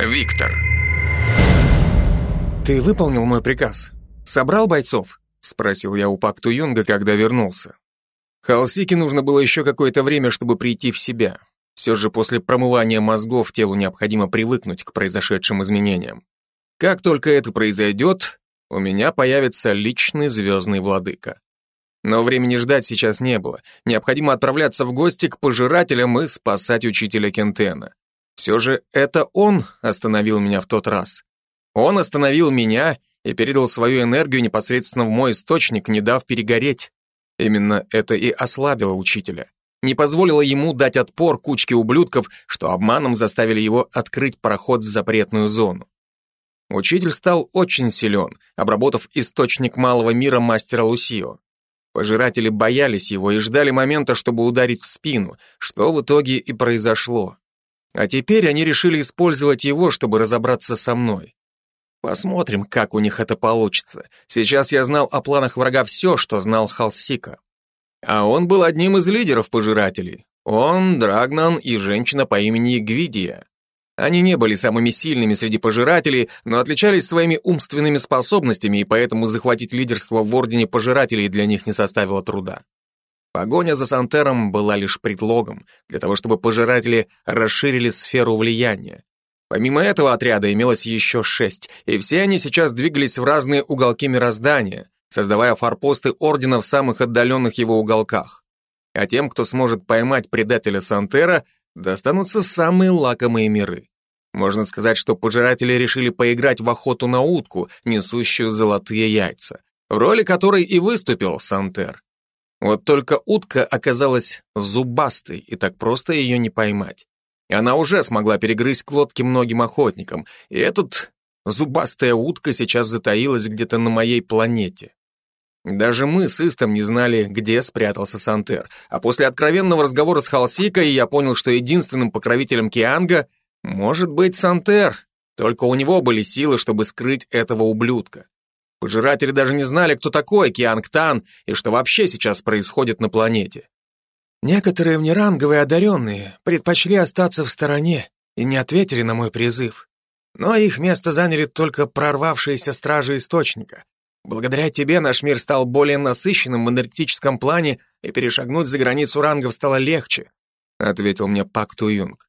Виктор. «Ты выполнил мой приказ? Собрал бойцов?» — спросил я у Пакту Юнга, когда вернулся. Халсике нужно было еще какое-то время, чтобы прийти в себя. Все же после промывания мозгов телу необходимо привыкнуть к произошедшим изменениям. Как только это произойдет, у меня появится личный звездный владыка. Но времени ждать сейчас не было. Необходимо отправляться в гости к пожирателям и спасать учителя Кентена. Все же это он остановил меня в тот раз. Он остановил меня и передал свою энергию непосредственно в мой источник, не дав перегореть. Именно это и ослабило учителя. Не позволило ему дать отпор кучке ублюдков, что обманом заставили его открыть проход в запретную зону. Учитель стал очень силен, обработав источник малого мира мастера Лусио. Пожиратели боялись его и ждали момента, чтобы ударить в спину, что в итоге и произошло. А теперь они решили использовать его, чтобы разобраться со мной. Посмотрим, как у них это получится. Сейчас я знал о планах врага все, что знал Халсика. А он был одним из лидеров пожирателей. Он, Драгнан и женщина по имени Гвидия. Они не были самыми сильными среди пожирателей, но отличались своими умственными способностями, и поэтому захватить лидерство в Ордене Пожирателей для них не составило труда. Погоня за Сантером была лишь предлогом для того, чтобы пожиратели расширили сферу влияния. Помимо этого отряда имелось еще шесть, и все они сейчас двигались в разные уголки мироздания, создавая форпосты Ордена в самых отдаленных его уголках. А тем, кто сможет поймать предателя Сантера, достанутся самые лакомые миры. Можно сказать, что пожиратели решили поиграть в охоту на утку, несущую золотые яйца, в роли которой и выступил Сантер. Вот только утка оказалась зубастой, и так просто ее не поймать. И она уже смогла перегрызть глотки многим охотникам, и этот зубастая утка сейчас затаилась где-то на моей планете. Даже мы с Истом не знали, где спрятался Сантер, а после откровенного разговора с Халсикой я понял, что единственным покровителем Кианга может быть Сантер, только у него были силы, чтобы скрыть этого ублюдка. Пожиратели даже не знали, кто такой Кианг Тан и что вообще сейчас происходит на планете. Некоторые внеранговые одаренные предпочли остаться в стороне и не ответили на мой призыв. Но их место заняли только прорвавшиеся стражи Источника, Благодаря тебе наш мир стал более насыщенным в энергетическом плане, и перешагнуть за границу рангов стало легче», — ответил мне Пак Туюнг.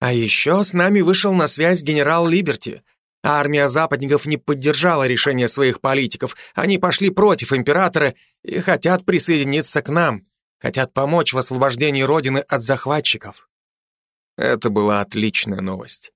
«А еще с нами вышел на связь генерал Либерти. Армия западников не поддержала решение своих политиков, они пошли против императора и хотят присоединиться к нам, хотят помочь в освобождении Родины от захватчиков». Это была отличная новость.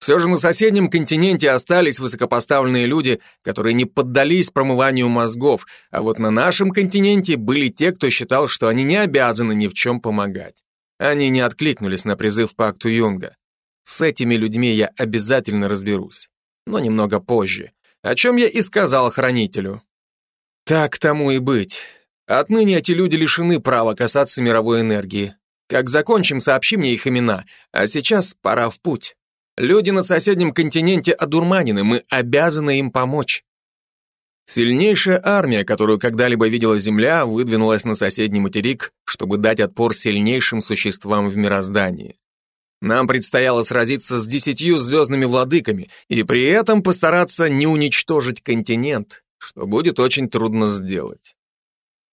Все же на соседнем континенте остались высокопоставленные люди, которые не поддались промыванию мозгов, а вот на нашем континенте были те, кто считал, что они не обязаны ни в чем помогать. Они не откликнулись на призыв по акту Юнга. С этими людьми я обязательно разберусь, но немного позже, о чем я и сказал хранителю. Так тому и быть. Отныне эти люди лишены права касаться мировой энергии. Как закончим, сообщи мне их имена, а сейчас пора в путь. Люди на соседнем континенте одурманены, мы обязаны им помочь. Сильнейшая армия, которую когда-либо видела Земля, выдвинулась на соседний материк, чтобы дать отпор сильнейшим существам в мироздании. Нам предстояло сразиться с десятью звездными владыками и при этом постараться не уничтожить континент, что будет очень трудно сделать.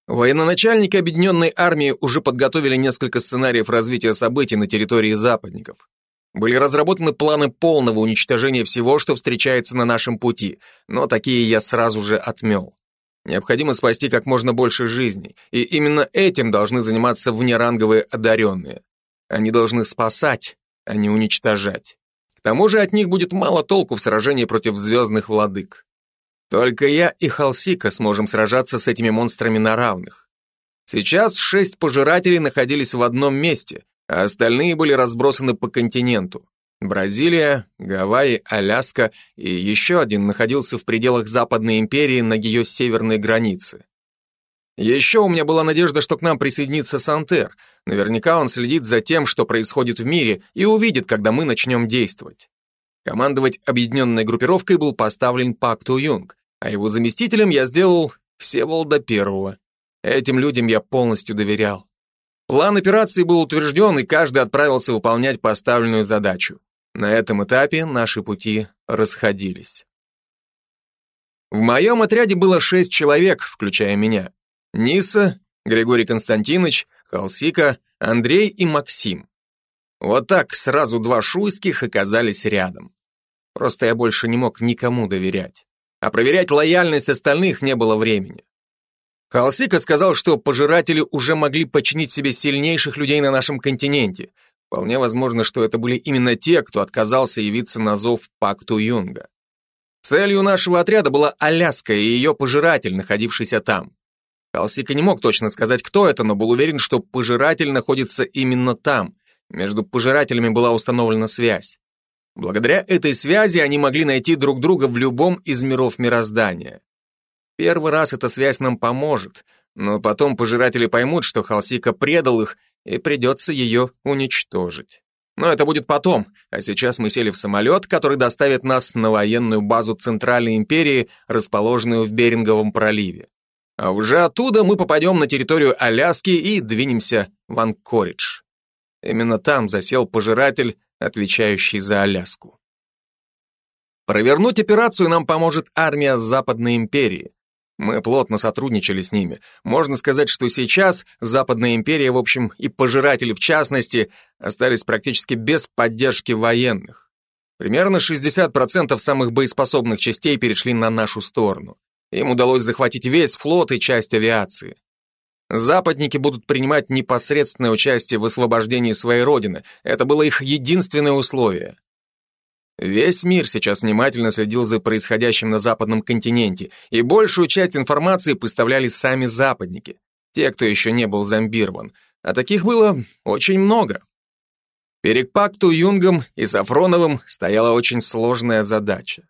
Военачальники объединенной армии уже подготовили несколько сценариев развития событий на территории западников. Были разработаны планы полного уничтожения всего, что встречается на нашем пути, но такие я сразу же отмел. Необходимо спасти как можно больше жизней, и именно этим должны заниматься внеранговые одаренные. Они должны спасать, а не уничтожать. К тому же от них будет мало толку в сражении против звездных владык. Только я и Халсика сможем сражаться с этими монстрами на равных. Сейчас шесть пожирателей находились в одном месте, а остальные были разбросаны по континенту. Бразилия, Гавайи, Аляска и еще один находился в пределах Западной империи на ее северной границе. Еще у меня была надежда, что к нам присоединится Сантер. Наверняка он следит за тем, что происходит в мире, и увидит, когда мы начнем действовать. Командовать объединенной группировкой был поставлен Пак Ту Юнг, а его заместителем я сделал Всеволода Первого. Этим людям я полностью доверял. План операции был утвержден, и каждый отправился выполнять поставленную задачу. На этом этапе наши пути расходились. В моем отряде было шесть человек, включая меня. Ниса, Григорий Константинович, Халсика, Андрей и Максим. Вот так сразу два шуйских оказались рядом. Просто я больше не мог никому доверять. А проверять лояльность остальных не было времени. Халсика сказал, что пожиратели уже могли подчинить себе сильнейших людей на нашем континенте. Вполне возможно, что это были именно те, кто отказался явиться на зов Пакту Юнга. Целью нашего отряда была Аляска и ее пожиратель, находившийся там. Халсика не мог точно сказать, кто это, но был уверен, что пожиратель находится именно там. Между пожирателями была установлена связь. Благодаря этой связи они могли найти друг друга в любом из миров мироздания. Первый раз эта связь нам поможет, но потом пожиратели поймут, что Халсика предал их, и придется ее уничтожить. Но это будет потом, а сейчас мы сели в самолет, который доставит нас на военную базу Центральной империи, расположенную в Беринговом проливе. А уже оттуда мы попадем на территорию Аляски и двинемся в Анкоридж. Именно там засел пожиратель, отвечающий за Аляску. Провернуть операцию нам поможет армия Западной империи. Мы плотно сотрудничали с ними. Можно сказать, что сейчас Западная империя, в общем, и пожиратели в частности, остались практически без поддержки военных. Примерно 60% самых боеспособных частей перешли на нашу сторону. Им удалось захватить весь флот и часть авиации. Западники будут принимать непосредственное участие в освобождении своей родины. Это было их единственное условие. Весь мир сейчас внимательно следил за происходящим на западном континенте, и большую часть информации поставляли сами западники, те, кто еще не был зомбирован, а таких было очень много. Перед Пакту Юнгом и Сафроновым стояла очень сложная задача.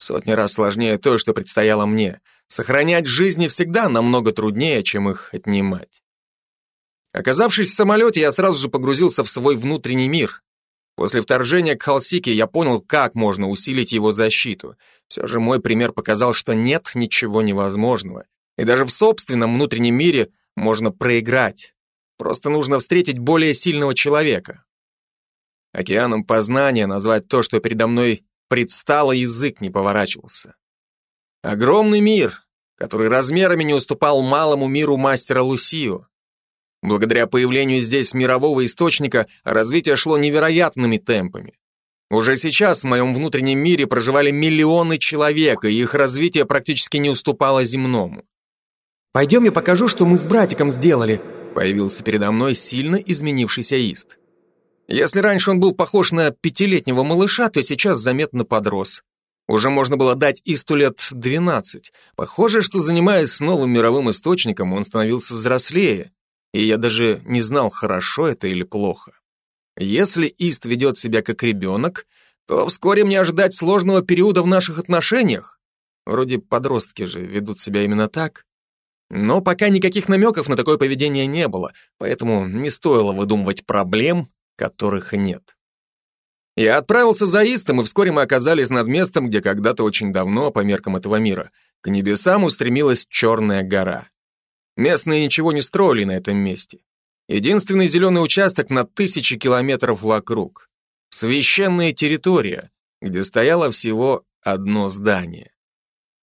Сотни раз сложнее то, что предстояло мне. Сохранять жизни всегда намного труднее, чем их отнимать. Оказавшись в самолете, я сразу же погрузился в свой внутренний мир, После вторжения к Халсике я понял, как можно усилить его защиту. Все же мой пример показал, что нет ничего невозможного. И даже в собственном внутреннем мире можно проиграть. Просто нужно встретить более сильного человека. Океаном познания назвать то, что передо мной предстало, язык не поворачивался. Огромный мир, который размерами не уступал малому миру мастера Лусио. Благодаря появлению здесь мирового источника развитие шло невероятными темпами. Уже сейчас в моем внутреннем мире проживали миллионы человек, и их развитие практически не уступало земному. «Пойдем я покажу, что мы с братиком сделали», появился передо мной сильно изменившийся Ист. Если раньше он был похож на пятилетнего малыша, то сейчас заметно подрос. Уже можно было дать Исту лет 12. Похоже, что занимаясь с новым мировым источником, он становился взрослее и я даже не знал, хорошо это или плохо. Если Ист ведет себя как ребенок, то вскоре мне ожидать сложного периода в наших отношениях. Вроде подростки же ведут себя именно так. Но пока никаких намеков на такое поведение не было, поэтому не стоило выдумывать проблем, которых нет. Я отправился за Истом, и вскоре мы оказались над местом, где когда-то очень давно, по меркам этого мира, к небесам устремилась Черная гора. Местные ничего не строили на этом месте. Единственный зеленый участок на тысячи километров вокруг. Священная территория, где стояло всего одно здание.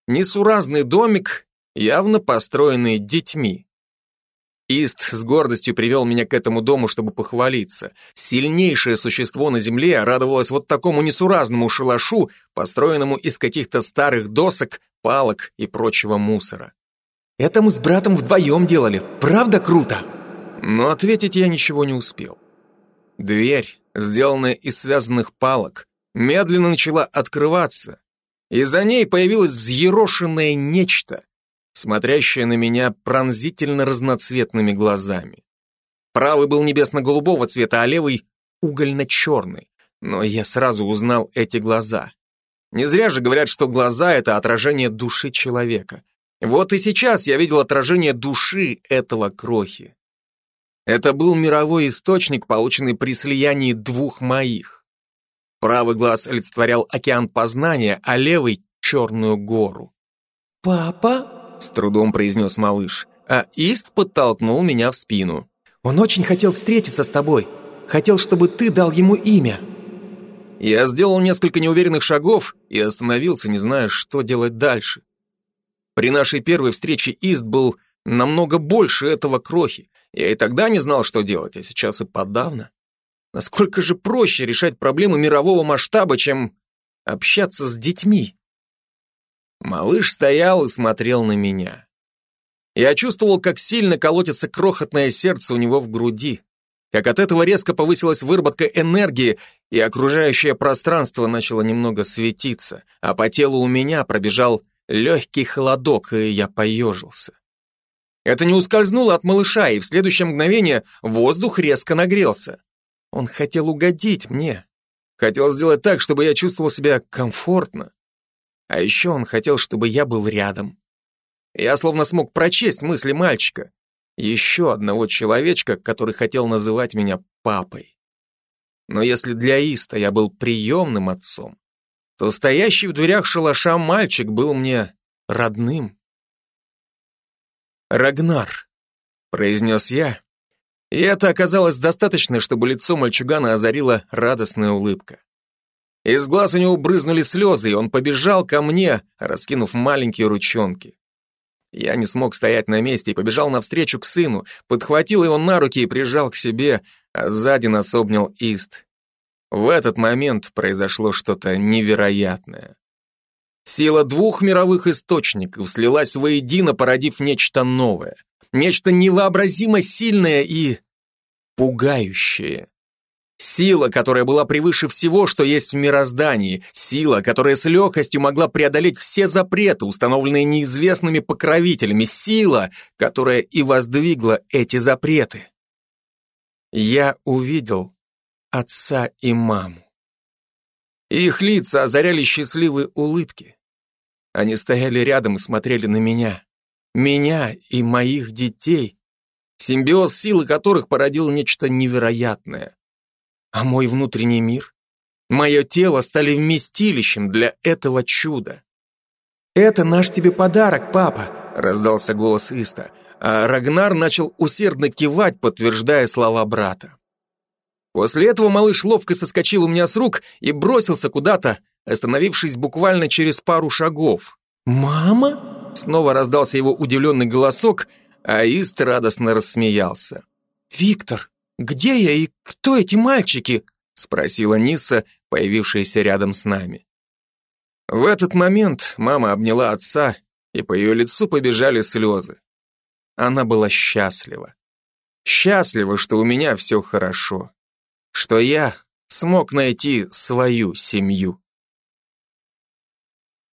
Несуразный домик, явно построенный детьми. Ист с гордостью привел меня к этому дому, чтобы похвалиться. Сильнейшее существо на земле радовалось вот такому несуразному шалашу, построенному из каких-то старых досок, палок и прочего мусора. Это мы с братом вдвоем делали. Правда круто?» Но ответить я ничего не успел. Дверь, сделанная из связанных палок, медленно начала открываться, и за ней появилось взъерошенное нечто, смотрящее на меня пронзительно разноцветными глазами. Правый был небесно-голубого цвета, а левый — угольно-черный. Но я сразу узнал эти глаза. Не зря же говорят, что глаза — это отражение души человека. Вот и сейчас я видел отражение души этого крохи. Это был мировой источник, полученный при слиянии двух моих. Правый глаз олицетворял океан познания, а левый — черную гору. «Папа?» — с трудом произнес малыш, а Ист подтолкнул меня в спину. «Он очень хотел встретиться с тобой. Хотел, чтобы ты дал ему имя». Я сделал несколько неуверенных шагов и остановился, не зная, что делать дальше. При нашей первой встрече Ист был намного больше этого крохи. Я и тогда не знал, что делать, а сейчас и подавно. Насколько же проще решать проблемы мирового масштаба, чем общаться с детьми? Малыш стоял и смотрел на меня. Я чувствовал, как сильно колотится крохотное сердце у него в груди, как от этого резко повысилась выработка энергии, и окружающее пространство начало немного светиться, а по телу у меня пробежал легкий холодок, и я поежился. Это не ускользнуло от малыша, и в следующее мгновение воздух резко нагрелся. Он хотел угодить мне. Хотел сделать так, чтобы я чувствовал себя комфортно. А еще он хотел, чтобы я был рядом. Я словно смог прочесть мысли мальчика. Еще одного человечка, который хотел называть меня папой. Но если для Иста я был приемным отцом, то стоящий в дверях шалаша мальчик был мне родным. «Рагнар», — произнес я, и это оказалось достаточно, чтобы лицо мальчугана озарила радостная улыбка. Из глаз у него брызнули слезы, и он побежал ко мне, раскинув маленькие ручонки. Я не смог стоять на месте и побежал навстречу к сыну, подхватил его на руки и прижал к себе, а сзади нас обнял Ист. В этот момент произошло что-то невероятное. Сила двух мировых источников слилась воедино, породив нечто новое, нечто невообразимо сильное и пугающее. Сила, которая была превыше всего, что есть в мироздании. Сила, которая с легкостью могла преодолеть все запреты, установленные неизвестными покровителями. Сила, которая и воздвигла эти запреты. Я увидел отца и маму. Их лица озаряли счастливые улыбки. Они стояли рядом и смотрели на меня. Меня и моих детей, симбиоз силы которых породил нечто невероятное. А мой внутренний мир, мое тело стали вместилищем для этого чуда. «Это наш тебе подарок, папа», — раздался голос Иста, а Рагнар начал усердно кивать, подтверждая слова брата. После этого малыш ловко соскочил у меня с рук и бросился куда-то, остановившись буквально через пару шагов. «Мама?» Снова раздался его удивленный голосок, а Ист радостно рассмеялся. «Виктор, «Где я и кто эти мальчики?» — спросила Ниса, появившаяся рядом с нами. В этот момент мама обняла отца, и по ее лицу побежали слезы. Она была счастлива. Счастлива, что у меня все хорошо. Что я смог найти свою семью.